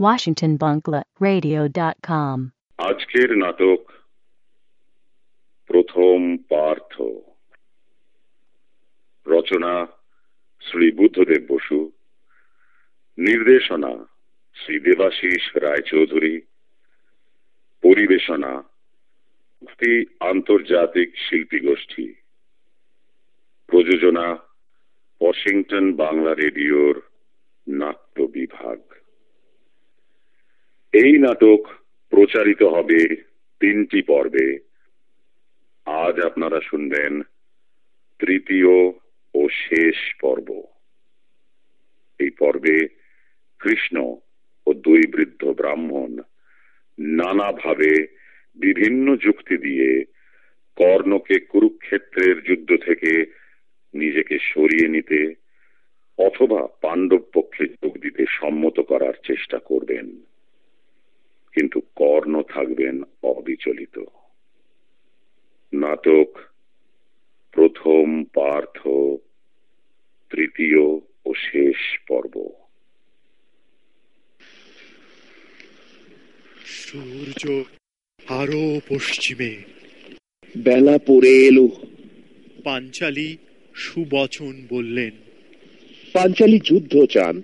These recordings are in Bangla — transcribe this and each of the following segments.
WashingtonBunkleRadio.com. আজকের নাটক প্রথম পার্থ রচনা শ্রী বুদ্ধদেব বসু নির্দেশনা শ্রী দেবাশিস রায়চৌধুরী পরিবেশনা আন্তর্জাতিক শিল্পী গোষ্ঠী প্রযোজনা ওয়াশিংটন বাংলা রেডিওর নাট্য বিভাগ এই নাটক প্রচারিত হবে তিনটি পর্বে। আজ আপনারা শুনবেন তৃতীয় ও শেষ পর্ব। এই পর্বে কৃষ্ণ ও দুই বৃদ্ধ ব্রাহ্মণ নানাভাবে বিভিন্ন যুক্তি দিয়ে কর্ণকে কুরুক্ষেত্রের যুদ্ধ থেকে নিজেকে সরিয়ে নিতে অথবা পাণ্ডব পক্ষে যোগ দিতে সম্মত করার চেষ্টা করবেন। কিন্তু কর্ণ থাকবেন অবিচলিত। নাটক প্রথম পার্থ তৃতীয় ও শেষ পর্ব। সূর্য আরও পশ্চিমে। বেলা পড়ে এলো। পাঞ্চালি সুবচন বললেন পাঞ্চালী যুদ্ধ চান।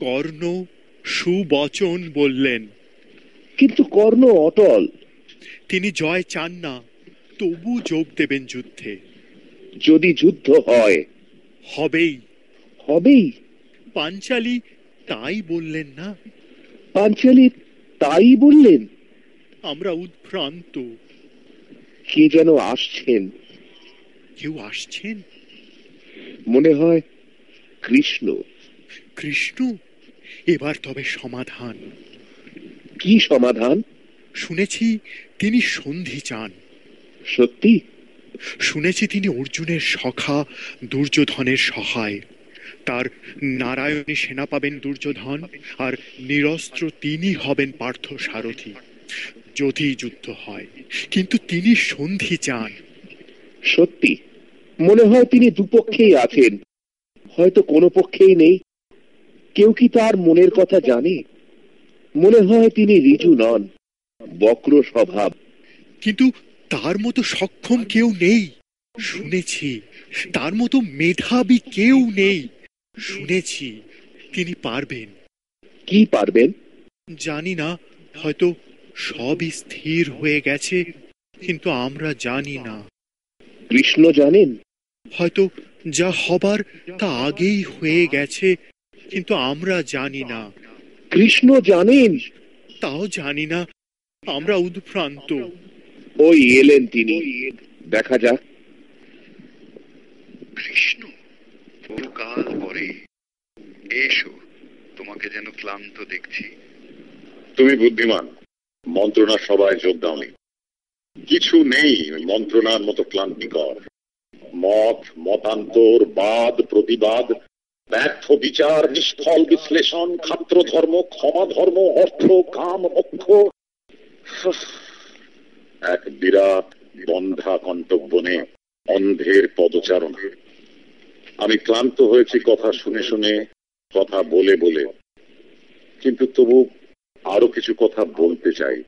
কর্ণ সুবচন বললেন কিন্তু কর্ণ অটল। তিনি জয় চান না তবু যোগ দেবেন যুদ্ধে। যদি যুদ্ধ হয়। হবেই। হবেই। পাঞ্চালি তাই বললেন না? পাঞ্চালী তাই বললেন। আমরা উদ্ভ্রান্ত। কে যেন আসছেন। কেউ আসছেন? মনে হয় কৃষ্ণ। কৃষ্ণ? এবার তবে সমাধান। কি সমাধান? শুনেছি তিনি সন্ধি চান। সত্যি? শুনেছি তিনি অর্জুনের সখা দুর্যোধনের সহায়। তার নারায়ণী সেনা পাবেন দুর্যোধন আর নিরস্ত্র তিনি হবেন পার্থ সারথি। যদি যুদ্ধ হয় কিন্তু তিনি সন্ধি চান। সত্যি? মনে হয় তিনি দুপক্ষেই আছেন। হয়তো কোনো পক্ষেই নেই। কেউ কি তার মনের কথা জানে? মনে হয় তিনি রিজু নন বক্র স্বভাব। কিন্তু তার মতো সক্ষম কেউ নেই। শুনেছি তার মতো মেধাবী কেউ নেই। শুনেছি তিনি পারবেন। কি পারবেন? জানি না হয়তো সবই স্থির হয়ে গেছে কিন্তু আমরা জানি না। কৃষ্ণ জানেন? হয়তো যা হবার তা আগেই হয়ে গেছে কিন্তু আমরা জানি না। কৃষ্ণ জানেন? তাও জানি না। আমরা উদ্ভ্রান্ত। ওই এলেন তিনি। দেখা যাক। কৃষ্ণ বহুকাল পরে এসো তোমাকে যেন ক্লান্ত দেখছি। তুমি বুদ্ধিমান মন্ত্রণার সবাই যোগ দাওনি কিছু নেই মন্ত্রণার মতো ক্লান্তিকর। মত মতান্তর বাদ প্রতিবাদ ব্যর্থ বিচার, নিষ্ফল বিশ্লেষণ খাত্র ধর্ম, ক্ষমা ধর্ম, অর্থ, কাম, অক্ষ। এক বিরাট বন্ধা কণ্ঠবনে অন্ধের পদচারণা। আমি ক্লান্ত হয়েছি কথা শুনে শুনে, কথা বলে বলে। কিন্তু তবু আরও কিছু কথা বলতে চাই,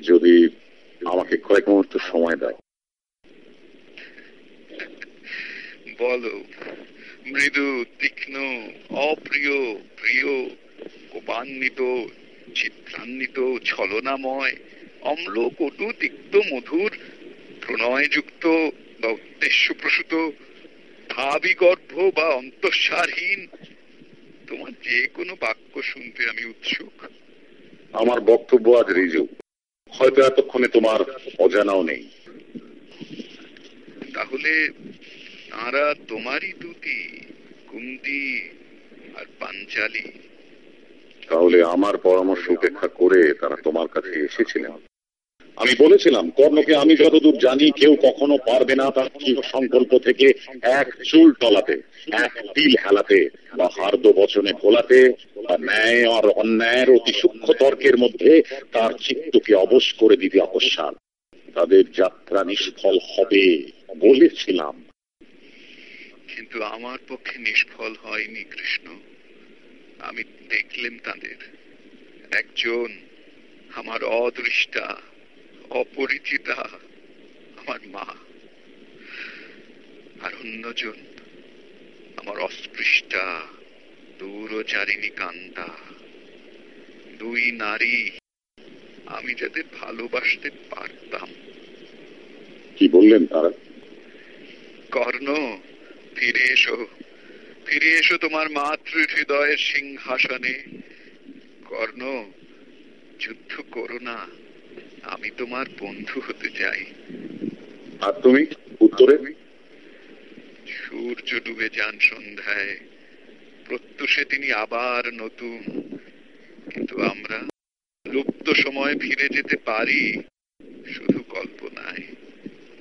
যদি আমাকে কয়েক মুহূর্ত সময় দেয় বলো। মৃদু তীক্ষ্ণ অপ্রিয় প্রিয় কোপান্বিত চিত্রান্বিত ছলনাময় অম্ল কটু তিক্ত মধুর প্রণয়যুক্ত বা উদ্দেশ্যপ্রসূত ভাবিগর্ভ বা অন্তঃসারহীন। তোমার যে কোনো বাক্য শুনতে আমি উৎসুক। আমার বক্তব্য আজ রিজু। হয়তো এতক্ষণে তোমার অজানাও নেই। তাহলে তারা তোমারই দুটি কুন্তি আর পাঞ্চালি। তাহলে আমার পরামর্শ উপেক্ষা করে তারা তোমার কাছে এসেছিলেন। আমি বলেছিলাম, কর্ণকে আমি যতদূর জানি কেউ কখনো পারবে না তার সংকল্প থেকে এক চুল টলাতে এক তিল হেলাতে, বা হার্দ বচনে ভোলাতে বা ন্যায় আর অন্যায়ের অতি সূক্ষ্ম তর্কের মধ্যে তার চিত্তকে অবশ করে দিতে অকস্মাৎ তাদের যাত্রা নিষ্ফল হবে বলেছিলাম। কিন্তু আমার পক্ষে নিষ্ফল হয়নি কৃষ্ণ। আমি দেখলেন তাদের। একজন আমার অদৃষ্টা অপরিচিতা আমার মা। আর অন্যজন আমার অস্পৃষ্টা দূরচারিণী কান্তা। দুই নারী আমি যাদের ভালোবাসতে পারতাম। কি বললেন তারা? কর্ণ ফিরে এসো ফিরে এসো তোমার মাতৃ হৃদয়ের সিংহাসনে। কর্ণ যুদ্ধ করো না আমি তোমার বন্ধু হতে চাই। আর তুমি উত্তরে? সূর্য ডুবে যান সন্ধ্যায় প্রত্যুষে তিনি আবার নতুন। কিন্তু আমরা লুপ্ত সময় ফিরে যেতে পারি শুধু কল্পনায়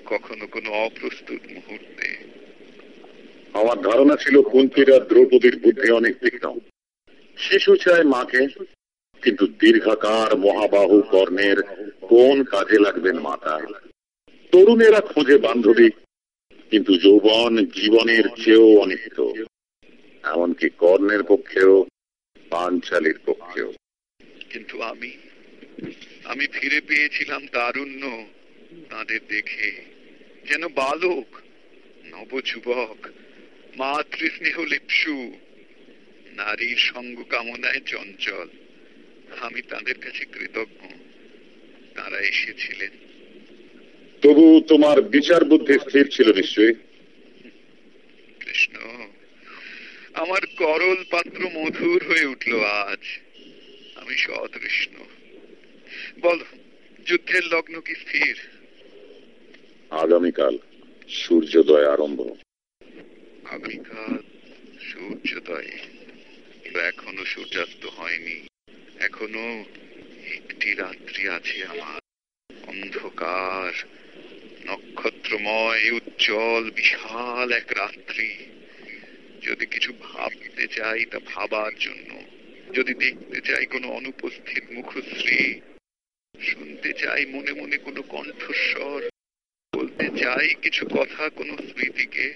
কখনো কোনো অপ্রস্তুত মুহূর্তে। আমার ধারণা ছিল কুন্তির দ্রৌপদীর বুদ্ধি অনেক তীক্ষ্ণ শিশু চায় মাকে, কিন্তু দীর্ঘাকার মহাবাহু কর্ণের কোন কাজে লাগবেন মাতা? তরুণেরা খোঁজে বান্ধবী, কিন্তু যৌবন জীবনের চেয়েও অনিত্য এমনকি কর্ণের পক্ষেও, পাঞ্চালির পক্ষেও। কিন্তু আমি আমি ফিরে পেয়েছিলাম তারুণ্য তাদের দেখে। যেন বালক, নবযুবক মাতৃস্নেহ লিপসু নারীর সঙ্গ কামনায় চঞ্চল। আমি তাদের কাছে কৃতজ্ঞ। তারা এসেছিলেন। তবু তোমার বিচার বুদ্ধি স্থির ছিল নিশ্চয়ই? কৃষ্ণ আমার করল পাত্র মধুর হয়ে উঠল আজ। আমি সতৃষ্ণ বল যুদ্ধের লগ্ন কি স্থির? আগামীকাল সূর্যোদয় আরম্ভ। আগামীকাল সূর্যোদয়। এখনও সূর্যাস্ত হয়নি। এখনও একটি রাত্রি আছে আমার। অন্ধকার, নক্ষত্রময়, উজ্জ্বল, বিশাল এক রাত্রি। যদি কিছু ভাবতে চাই তা ভাবার জন্য, যদি দেখতে চাই কোনো অনুপস্থিত মুখশ্রী, শুনতে চাই মনে মনে কোনো কণ্ঠস্বর, বলতে চাই কিছু কথা কোনো স্মৃতিকে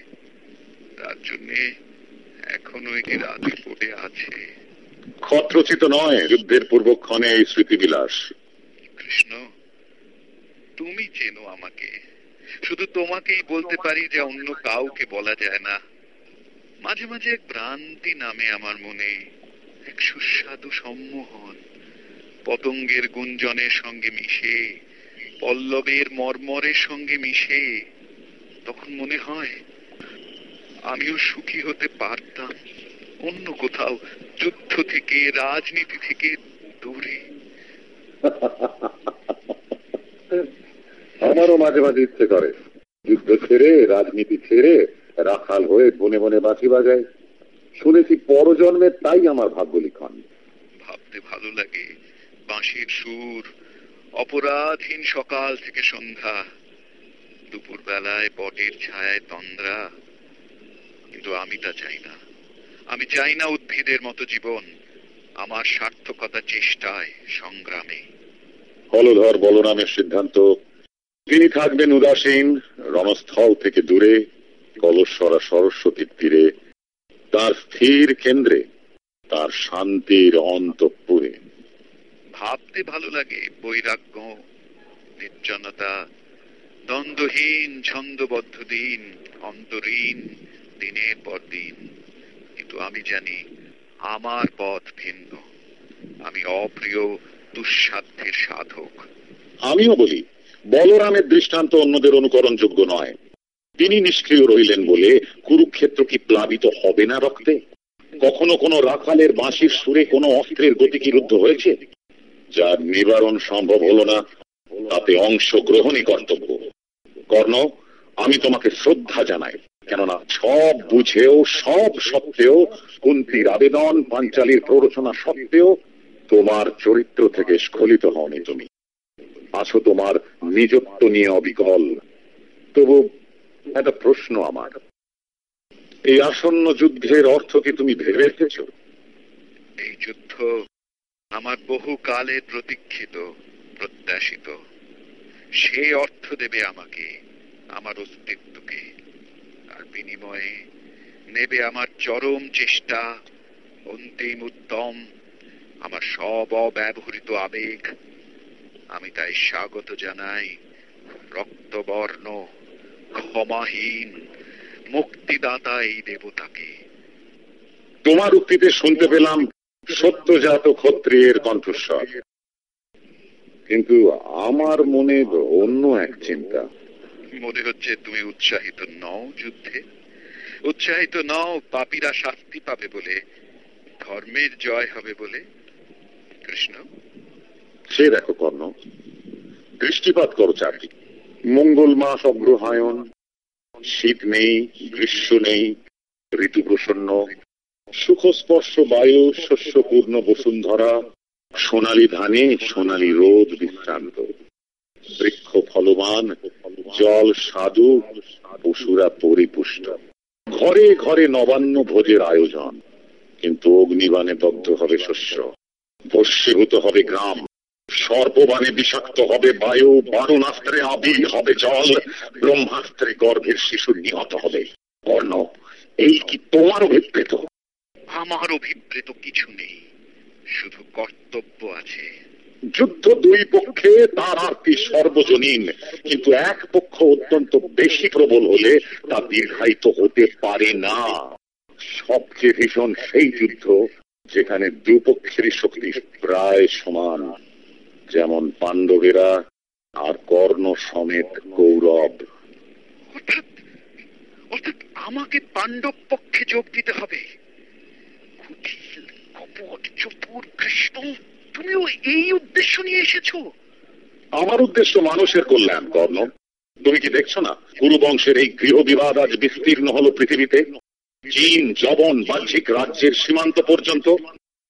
তার জন্যে এখনও এটি রাতে পড়ে আছে। ক্ষত্রচিত নয় যুদ্ধের পূর্বক্ষণে এই স্মৃতিবিলাস। কৃষ্ণ তুমি চেনো আমাকে। শুধু তোমাকেই বলতে পারি যে অন্য কাউকে বলা যায় না। মাঝে মাঝে এক ভ্রান্তি নামে আমার মনে এক সুস্বাদু সম্মোহন। পতঙ্গের গুঞ্জনের সঙ্গে মিশে পল্লবের মর্মরের সঙ্গে মিশে তখন মনে হয় আমিও সুখী হতে পারতাম। অন্য কোথাও যুদ্ধ থেকে রাজনীতি থেকে দূরে। আমারও মাঝে মাঝে ইচ্ছে করে। যুদ্ধ ছেড়ে রাজনীতি ছেড়ে রাখাল হয়ে বনে বনে বাঁচি বাজায়। শুনেছি পরজন্মের তাই আমার ভাগ্য লিখন ভাবতে ভালো লাগে বাঁশির সুর। অপরাধহীন সকাল থেকে সন্ধ্যা। দুপুর বেলায় বটের ছায়ায় তন্দ্রা। কিন্তু আমি তা চাই না। আমি চাই না উদ্ভিদের মতো জীবন। আমার সার্থকতা চেষ্টায় সংগ্রামে। হলধর বলরামের সিদ্ধান্ত। তিনি থাকবেন উদাসীন রণস্থল থেকে দূরে কলস্বরা সরস্বতীর তীরে তার স্থির কেন্দ্রে তার শান্তির অন্তঃপুরে। ভাবতে ভালো লাগে বৈরাগ্য নির্জনতা দ্বন্দ্বহীন ছন্দবদ্ধ দিন অন্তরীণ। দিনের পর দিন, কিন্তু আমি জানি আমার পথ ভিন্ন। আমি অপ্রিয়, দুঃসাধ্যের সাধক। আমিও বলি, বলরামের দৃষ্টান্ত অন্যদের অনুকরণযোগ্য নয়। তিনি নিষ্ক্রিয় রইলেন বলে কুরুক্ষেত্র কি প্লাবিত হবে না রক্তে? কখনো কোনো রাখালের বাঁশির সুরে কোনো অস্ত্রের গতি কি রুদ্ধ হয়েছে? যার নিবারণ সম্ভব হলো না, তাতে অংশগ্রহণই কর্তব্য। কর্ণ, আমি তোমাকে শ্রদ্ধা জানাই। কেননা সব বুঝেও, সব সত্ত্বেও, কুন্তির আবেদন, পাঞ্চালির প্ররোচনা সত্ত্বেও তোমার চরিত্র থেকে স্খলিত হওনি তুমি। আছো তোমার নিজত্ব নিয়ে অবিকল। তবু একটা প্রশ্ন আমার। এই আসন্ন যুদ্ধের অর্থ কি তুমি ভেবে রেখেছ? এই যুদ্ধ আমার বহু কালের প্রতীক্ষিত, প্রত্যাশিত। সে অর্থ দেবে আমাকে, আমার অস্তিত্বকে। বিনিময়ে নেবে আমার চরম চেষ্টা, অন্তিম উদ্যম আমার সব অব্যবহৃত আবেগ, আমি তাই স্বাগত জানাই রক্তবর্ণ, ক্ষমাহীন, মুক্তিদাতা এই দেবতাকে। তোমার উক্তিতে শুনতে পেলাম সত্যজাত ক্ষত্রিয়ের কণ্ঠস্বর। কিন্তু আমার মনে অন্য এক চিন্তা। মনে হচ্ছে তুমি উৎসাহিত নও যুদ্ধে। উৎসাহিত নও, পাপীরা শাস্তি পাবে বলে, ধর্মের জয় হবে বলে। কৃষ্ণ? সে দেখো কর্ণ, দৃষ্টিপাত করো চারদিক। মঙ্গল মাস অগ্রহায়ণ, শীত নেই, গ্রীষ্ম নেই, ঋতু প্রসন্ন। সুখস্পর্শ বায়ু, শস্যপূর্ণ বসুন্ধরা, সোনালী ধানে সোনালী রোদ বিশ্রান্ত বৃক্ষ ফলবান, জল সাধু, পশুরা পরিপুষ্ট। ঘরে ঘরে নবান্ন ভোজের আয়োজন, কিন্তু অগ্নিবাণে দগ্ধ হবে শস্য ভস্মীভূত হবে গ্রাম সর্ববাণে বিষাক্ত হবে বায়ু বারুণাস্ত্রে আবির হবে জল, ব্রহ্মাস্ত্রে গর্ভের শিশু নিহত হবে। কর্ণ, এই কি তোমার অভিপ্রেত? আমার অভিপ্রেত কিছু নেই, শুধু কর্তব্য আছে। যুদ্ধ দুই পক্ষে তার আরতি সর্বজনীন। কিন্তু এক পক্ষ অত্যন্ত বেশি প্রবল হলে তা দীর্ঘায়িত হতে পারে না। সবচেয়ে ভীষণ সেই যুদ্ধ যেখানে দুপক্ষেরই শক্তি প্রায় সমান। যেমন পাণ্ডবেরা আর কর্ণ সমেত কৌরব। অর্থাৎ আমাকে পাণ্ডব পক্ষে যোগ দিতে হবে। কপট, চতুর, কৃষ্ণ তুমিও এই উদ্দেশ্য নিয়ে এসেছ? আমার উদ্দেশ্য মানুষের কল্যাণ, কর্ণ। তুমি কি দেখছ না? কুরু বংশের এই গৃহ বিবাদ আজ বিস্তীর্ণ হলো পৃথিবীতে। চীন, জবন, বাহ্যিক রাজ্যের সীমান্ত পর্যন্ত।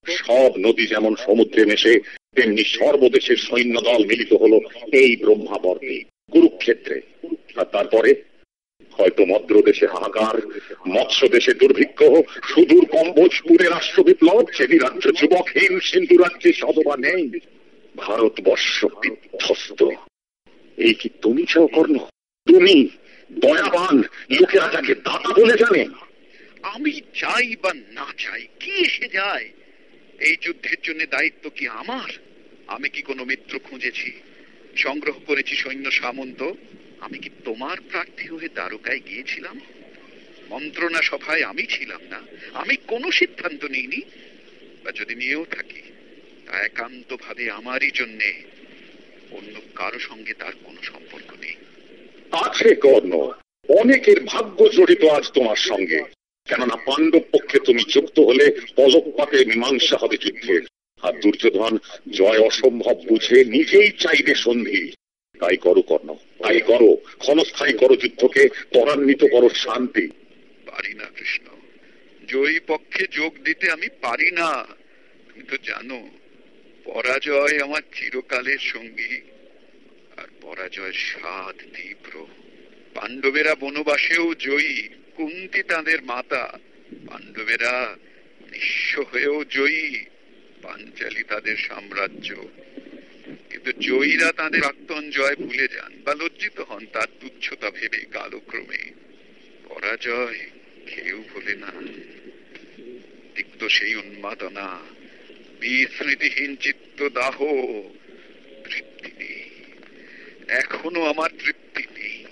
সব নদী যেমন সমুদ্রে মেশে, তেমনি সর্বদেশের সৈন্য দল মিলিত হলো এই ব্রহ্মাবর্তে, কুরুক্ষেত্রে। আর তারপরে হয়তো মদ্র দেশে হাহাকার মৎস্য দেশে দুর্ভিক্ষ, সুদূর কম্বোজপুরে রাষ্ট্র বিপ্লব চেনি রাজ্য যুবকহীন সিন্ধু রাজ্যে সদবা নেই। ভারতবর্ষ বিধ্বস্ত। এই কি তুমি চাও, কর্ণ? তুমি, দয়াবান, লোকেরা যাকে দাতা বলে জানে, আমি চাই বা না চাই, কি এসে যায়? এই যুদ্ধের জন্য দায়িত্ব কি আমার? আমি কি কোনো মিত্র খুঁজেছি, সংগ্রহ করেছি সৈন্য সামন্ত? আমি কি তোমার প্রার্থী হয়ে দ্বারকায় গিয়েছিলাম? মন্ত্রণা সভায় আমি ছিলাম না। আমি কোনো সিদ্ধান্ত নিইনি। বা যদি নিয়েও থাকি, তা একান্ত ভাবে আমারই জন্যে। অন্য কারও সঙ্গে তার কোনো সম্পর্ক নেই। আছে কর্ণ। অনেকের ভাগ্য জড়িত আজ তোমার সঙ্গে। কেননা পাণ্ডব পক্ষে তুমি যুক্ত হলে পলকপাতে মীমাংসা হবে যুদ্ধের আর দুর্যোধন জয় অসম্ভব বুঝে নিজেই চাইবে সন্ধি। তাই করো কর্ণ তাই করো ক্ষণস্থায়ী করো যুদ্ধকে ত্বরান্বিত করো, শান্তি। পারি না, কৃষ্ণ। জয়ী পক্ষে যোগ দিতে আমি পারি না। তুমি তো জানো, পরাজয় আমার চিরকালের সঙ্গী। আর পরাজয়ের স্বাদ তীব্র। পাণ্ডবেরা বনবাসেও জয়ী, কুন্তি তাদের মাতা। পাণ্ডবেরা নিঃস্ব হয়েও জয়ী, পাঞ্চালী তাদের সাম্রাজ্য। কিন্তু জয়ীরা তাদের প্রাক্তন জয় ভুলে যান বা লজ্জিত হন তার তুচ্ছতা ভেবে কালক্রমে। পরাজয় কেউ ভুলে না। তিক্ত সেই উন্মাদনা, বিস্মৃতিহীন চিত্ত দাহ তৃপ্তি নেই। এখনও আমার তৃপ্তি নেই।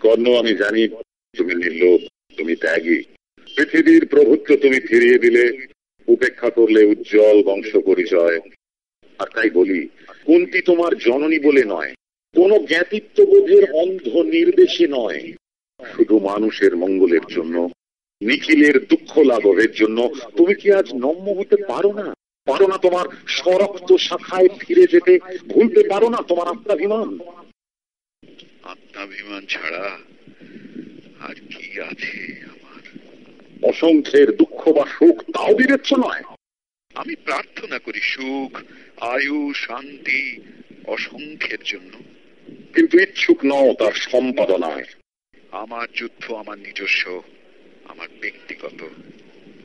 কর্ণ, আমি জানি তুমি নির্লোভ, তুমি ত্যাগী। পৃথিবীর প্রভুত্ব তুমি ফিরিয়ে দিলে, উপেক্ষা করলে উজ্জ্বল বংশ পরিচয় আর তাই বলি কুন্তি তোমার জননী বলে নয়? কোন জ্ঞাতিত্ববোধের অন্ধ নির্দেশে নয়। শুধু মানুষের মঙ্গলের জন্য নিখিলের দুঃখ লাঘবের জন্য। তুমি কি আজ নম্য হতে পারো না? পারো না তোমার সরক্ত শাখায় ফিরে যেতে ভুলতে পারো না তোমার আত্মাভিমান। আত্মাভিমান ছাড়া আর কি আছে আমার? অসংখ্যের দুঃখ বা সুখ তাও বিবেচ্য নয়। আমি প্রার্থনা করি সুখ আয়ু শান্তি অসংখ্যের জন্য। কিন্তু ইচ্ছুক নও তার সম্পাদনায়। আমার যুদ্ধ আমার নিজস্ব আমার ব্যক্তিগত।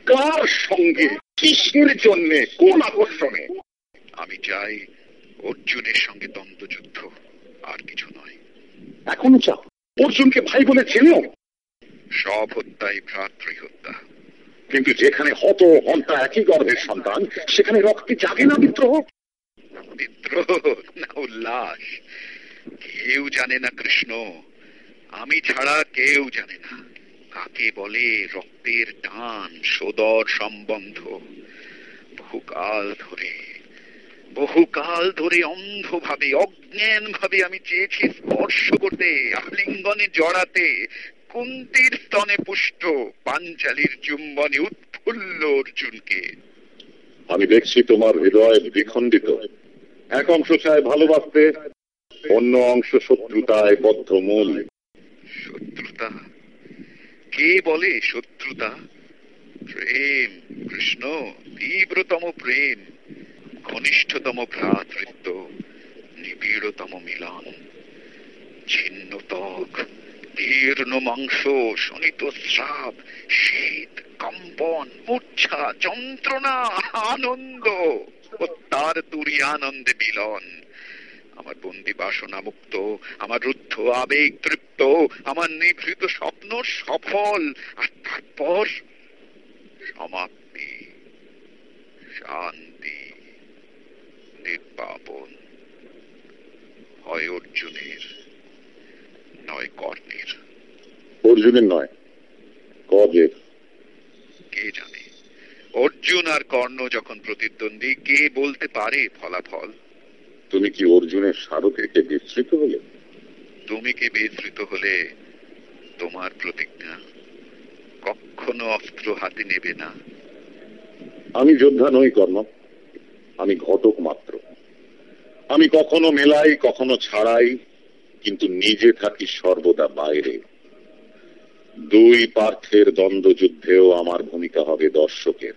কার সঙ্গে কিসের জন্য কোন আকর্ষণে? আমি চাই অর্জুনের সঙ্গে দ্বন্দ্বযুদ্ধ আর কিছু নয়। এখনও চাও? অর্জুনকে ভাই বলে চেনেও সব হত্যাই ভ্রাতৃ হত্যা কিন্তু যেখানে হত হন্তা একই গর্ভের সন্তান, সেখানে রক্তে জাগে না বিদ্রোহ বিদ্রোহ না উল্লাস। কেউ জানে না কৃষ্ণ। আমি ছাড়া কেউ জানে না। কাকে বলে রক্তের টান, সদর সম্বন্ধ? বহুকাল ধরে বহুকাল ধরে অন্ধভাবে অজ্ঞান ভাবে আমি চেয়েছি স্পর্শ করতে, আলিঙ্গনে জড়াতে কুন্তির স্তনে পুষ্ট পাঞ্চালির চুম্বনে উৎফুল্ল অর্জুনকে। আমি দেখছি তোমার হৃদয় বিখণ্ডিত এক অংশ চায় ভালোবাসতে অন্য অংশ শত্রুতায় বদ্ধমূল। শত্রুতা? কে বলে শত্রুতা? প্রেম কৃষ্ণ তীব্রতম প্রেম ঘনিষ্ঠতম ভ্রাতৃত্ব নিবিড়তম মিলন ছিন্ন ত্বক জীর্ণ মাংস শনিত শ্রাব শীত, কম্পন, মূর্ছা, যন্ত্রণা, আনন্দ ও তার তুরি আনন্দে মিলন। আমার বন্দি বাসনা মুক্ত, আমার রুদ্ধ আবেগ তৃপ্ত, আমার নিভৃত স্বপ্ন সফল, আর তারপর সমাপ্তি, শান্তি, নির্বাপন, হয় অর্জুনের নয় কর্ণের অর্জুনের নয় কজের কে জানে? অর্জুন আর কর্ণ যখন প্রতিদ্বন্দ্বী কে বলতে পারে ফলাফল? তুমি কি অর্জুনের স্মারকে বিস্তৃত হলে? তুমি কি বিস্তৃত হলে তোমার প্রতিজ্ঞা? কখনো অস্ত্র হাতে নেবে না। আমি যোদ্ধা নই কর্ম আমি ঘটক মাত্র। আমি কখনো মেলাই কখনো ছাড়াই কিন্তু নিজে থাকি সর্বদা বাইরে। দুই পার্থের দ্বন্দ্বযুদ্ধেও আমার ভূমিকা হবে দর্শকের।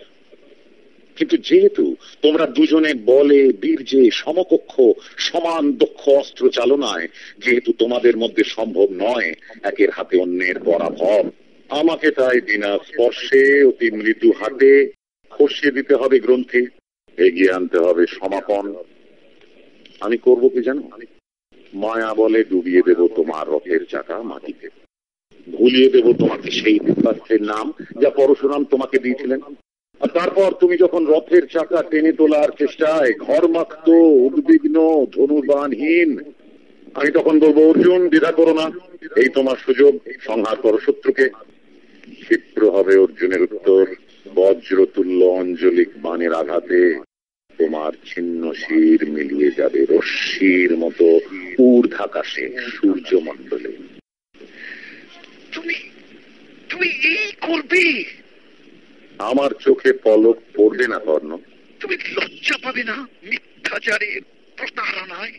কিন্তু যেহেতু তোমরা দুজনে বলে, বীর্যে, সমকক্ষ, সমান দক্ষ অস্ত্র চালনায়, যেহেতু তোমাদের মধ্যে সম্ভব নয় একের হাতে অন্যের পরাভব, আমাকে তাই বিনা স্পর্শে অতি মৃদু হাতে খসিয়ে দিতে হবে গ্রন্থে, এগিয়ে আনতে হবে সমাপন। আমি করব কি জানো? মায়া বলে ডুবিয়ে দেব তোমার রথের চাকা মাটিতে। ভুলিয়ে দেব তোমাকে সেই বিপাত্রের নাম, যা পরশুরাম তোমাকে দিয়েছিলেন। আর তারপর তুমি যখন রথের চাকা টেনে তোলার চেষ্টায় ঘর মাখত উদ্বিগ্ন, ধনুর্বাণহীন, আমি তখন বলব, অর্জুন, দ্বিধা করো না, এই তোমার সুযোগ, সংহার করো শত্রুকে। ক্ষিপ্র হবে অর্জুনের উত্তর, বজ্রতুল্য অঞ্জলিক বাণের আঘাতে তোমার ছিন্ন শির মিলিয়ে যাবে রশ্মির মতো ঊর্ধ্বাকাশে সূর্যমণ্ডলে তুমি এই করবে? আমার চোখে পলক পড়বে না কর্ণ। তুমি লজ্জা পাবে না? মিথ্যাচারে প্রতারণায়।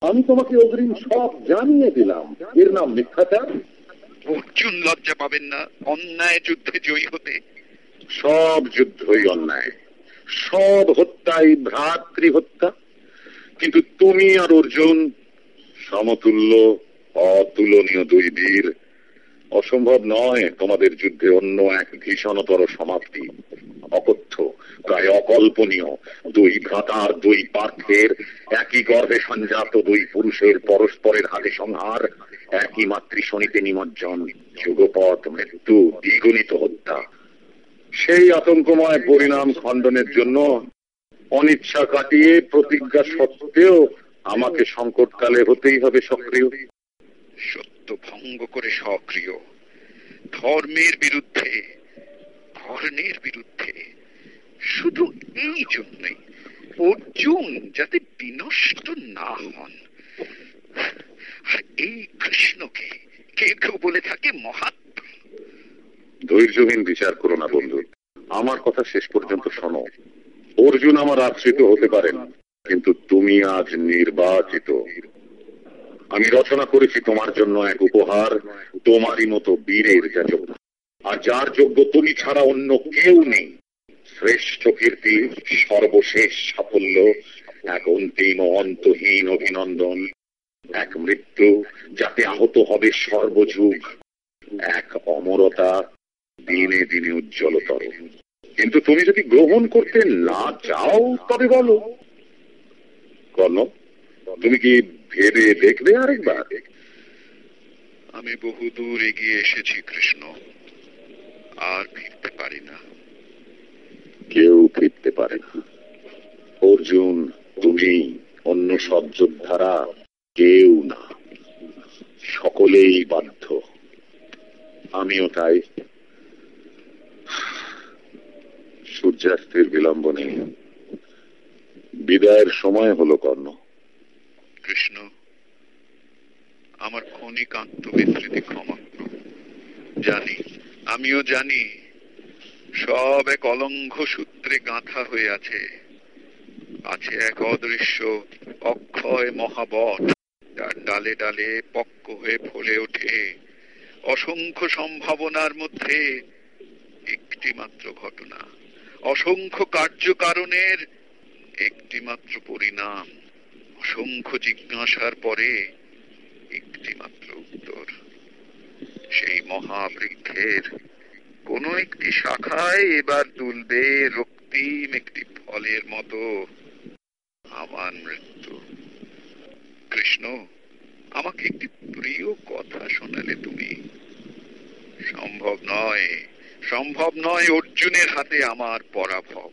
আমি তোমাকে অগ্রিম সব জানিয়ে দিলাম। এর নাম মিথ্যাচার। অর্জুন লজ্জা পাবেন না অন্যায় যুদ্ধে জয়ী হতে। সব যুদ্ধই অন্যায়। সব হত্যাই ভ্রাতৃ হত্যা কিন্তু তুমি আর অর্জুন সমতুল্য অতুলনীয় দুই বীর অসম্ভব নয় তোমাদের যুদ্ধে অন্য এক ভীষণতর সমাপ্তি। অকথ্য, প্রায় অকল্পনীয়। দুই ভ্রাতার দুই পার্থের একই গর্ভে সঞ্জাত দুই পুরুষের পরস্পরের হাতে সংহার, একই মাতৃশনিতে নিমজ্জন, যুগপথ মৃত্যু দ্বিগুণিত হত্যা। সেই আতঙ্কময় পরিণাম খণ্ডনের জন্য অনিচ্ছা কাটিয়ে প্রতিজ্ঞা সত্ত্বেও আমাকে সংকটকালে হতেই হবে সক্রিয়। সত্য ভঙ্গ করে সক্রিয়। ধর্মের বিরুদ্ধে কর্ণের বিরুদ্ধে শুধু এই জন্যই, অর্জুন যাতে বিনষ্ট না হন। আর এই কৃষ্ণকে কেউ কেউ বলে থাকে মহাত্মা। ধৈর্যহীন বিচার করো না, বন্ধু। আমার কথা শেষ পর্যন্ত শোনো। অর্জুন আমার আশ্রিত হতে পারেন, কিন্তু তুমি আজ নির্বাচিত। আমি রচনা করেছি তোমার জন্য এক উপহার, তোমারই মতো বীরের যা যোগ্য আর যার যোগ্য তুমি ছাড়া অন্য কেউ নেই। শ্রেষ্ঠ কীর্তি, সর্বশেষ সাফল্য, এক অন্তিম অন্তহীন অভিনন্দন, এক মৃত্যু যাতে আহত হবে সর্বযুগ, এক অমরতা দিনে দিনে উজ্জ্বলতর। কিন্তু তুমি যদি গ্রহণ করতে না চাও, তবে বলো। কর্ণ, তুমি কি ভেবে দেখবে আরেকবার। আমি বহু দূর এগিয়ে এসেছি কৃষ্ণ। আর ফিরতে পারি না। কেউ ফিরতে পারে না। অর্জুন তুমি অন্য সব যোদ্ধারা কেউ না। সকলেই বাধ্য। আমিও তাই। সূর্যাস্তের বিলম্ব নেই। বিদায়ের সময় হলো কর্ণ। কৃষ্ণ, আমার ক্ষণিক আত্মবিস্মৃতি ক্ষমা জানি, আমিও জানি, সব এক অলঙ্ঘ সূত্রে গাঁথা হয়ে আছে। আছে এক অদৃশ্য অক্ষয় মহাবট, যার ডালে ডালে পক্ক হয়ে ফলে ওঠে। অসংখ্য সম্ভাবনার মধ্যে একটি মাত্র ঘটনা। অসংখ্য কার্যকারণের একটি মাত্র পরিণাম। অসংখ্য জিজ্ঞাসার পরে একটি মাত্র উত্তর। সেই মহাবৃক্ষের কোন একটি শাখায় এবার তুলবে রক্তিম একটি ফলের মতো আমার মৃত্যু। কৃষ্ণ, আমাকে একটি প্রিয় কথা শোনালে তুমি। সম্ভব নয় সম্ভব নয় অর্জুনের হাতে আমার পরাভব।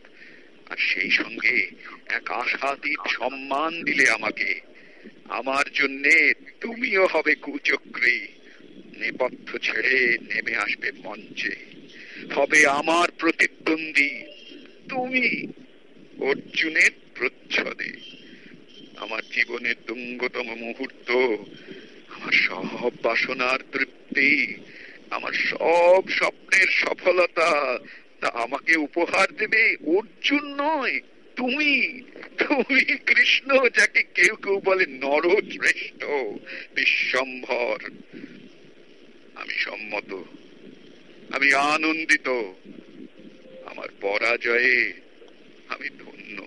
আর সেই সঙ্গে এক আশাতীত সম্মান দিলে আমাকে। আমার জন্যে তুমিও হবে কুচক্রী। নেপথ্য ছেড়ে নেমে আসবে মঞ্চে। হবে আমার প্রতিদ্বন্দ্বী। তুমি অর্জুনের প্রচ্ছদে। আমার জীবনের দুঙ্গতম মুহূর্ত, আমার সব বাসনার তৃপ্তি, আমার সব স্বপ্নের সফলতা তা আমাকে উপহার দেবে অর্জুন নয়, তুমি। তুমি কৃষ্ণ, যাকে কেউ কেউ বলে নরশ্রেষ্ঠ বিশ্বম্ভর আমি সম্মত। আমি আনন্দিত। আমার পরাজয়ে আমি ধন্য।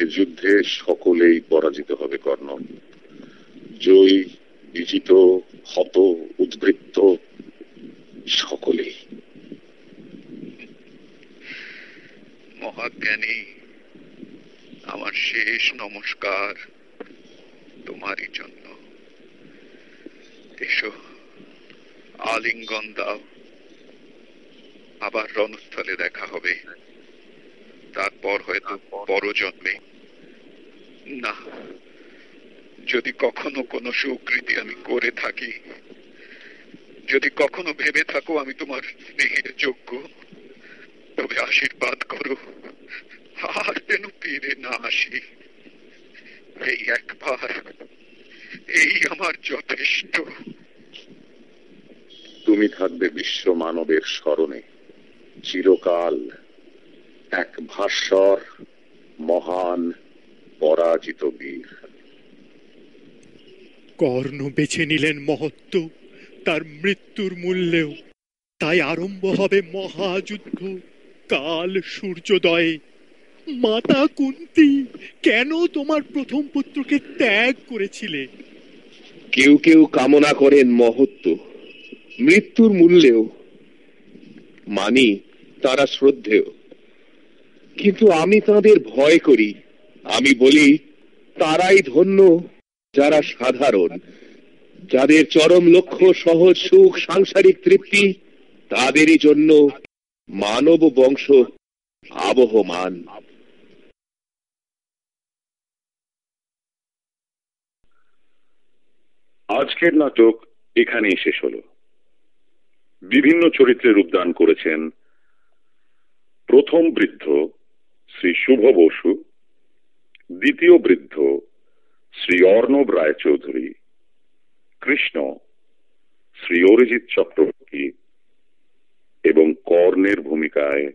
এ যুদ্ধে সকলেই পরাজিত হবে কর্ণ জয়ী, বিজিত হত উদ্বৃত্ত, সকলেই। মহাজ্ঞানী, আমার শেষ নমস্কার তোমারই জন্য। এসো, আলিঙ্গন দাও। আবার রণস্থলে দেখা হবে। তারপর হয়তো পরজন্মে। না, যদি কখনো কোনো সুকৃতি আমি করে থাকি, যদি কখনো ভেবে থাকো আমি তোমার স্নেহের যোগ্য। তবে আশীর্বাদ করো। আর যেন ফিরে না আসি। এই একবার এই আমার যথেষ্ট। তুমি থাকবে বিশ্ব মানবের স্মরণে। চিরকাল এক ভাস্বর মহান পরাজিত বীর। কর্ণ বেছে নিলেন মহত্ব তার মৃত্যুর মূল্যেও। তাই আরম্ভ হবে মহাযুদ্ধ। কাল সূর্যোদয়ে। মাতা কুন্তি, কেন তোমার প্রথম পুত্রকে ত্যাগ করেছিলে? কেউ কেউ কামনা করেন মহত্ব। মৃত্যুর মূল্যেও। মানি, তারা শ্রদ্ধেয়। কিন্তু আমি তাদের ভয় করি। আমি বলি, তারাই ধন্য, যারা সাধারণ। যাদের চরম লক্ষ্য, সহজ সুখ, সাংসারিক তৃপ্তি, তাদেরই জন্য মানব বংশ আবহমান। আজকের নাটক এখানেই শেষ হলো। বিভিন্ন চরিত্রে রূপদান করেছেন প্রথম বৃদ্ধ শ্রী শুভ বসু, দ্বিতীয় বৃদ্ধ শ্রী অর্ণব রায়চৌধুরী, কৃষ্ণ শ্রী অরিজিৎ চক্রবর্তী এবং কর্ণের ভূমিকায়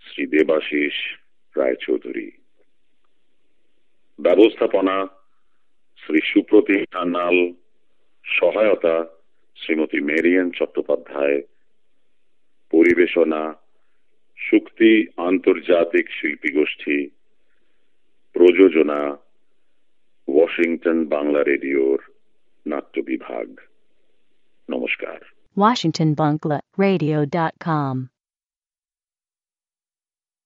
শ্রী দেবাশিস রায়চৌধুরী। ব্যবস্থাপনা শ্রী সুপ্রতিম সান্যাল, সহায়তা শ্রীমতী মেরিয়ান চট্টোপাধ্যায়, পরিবেশনা শুক্তি আন্তর্জাতিক শিল্পী গোষ্ঠী, প্রযোজনা ওয়াশিংটন বাংলা রেডিওর নাট্য বিভাগ। নমস্কার। WashingtonBunkletRadio.com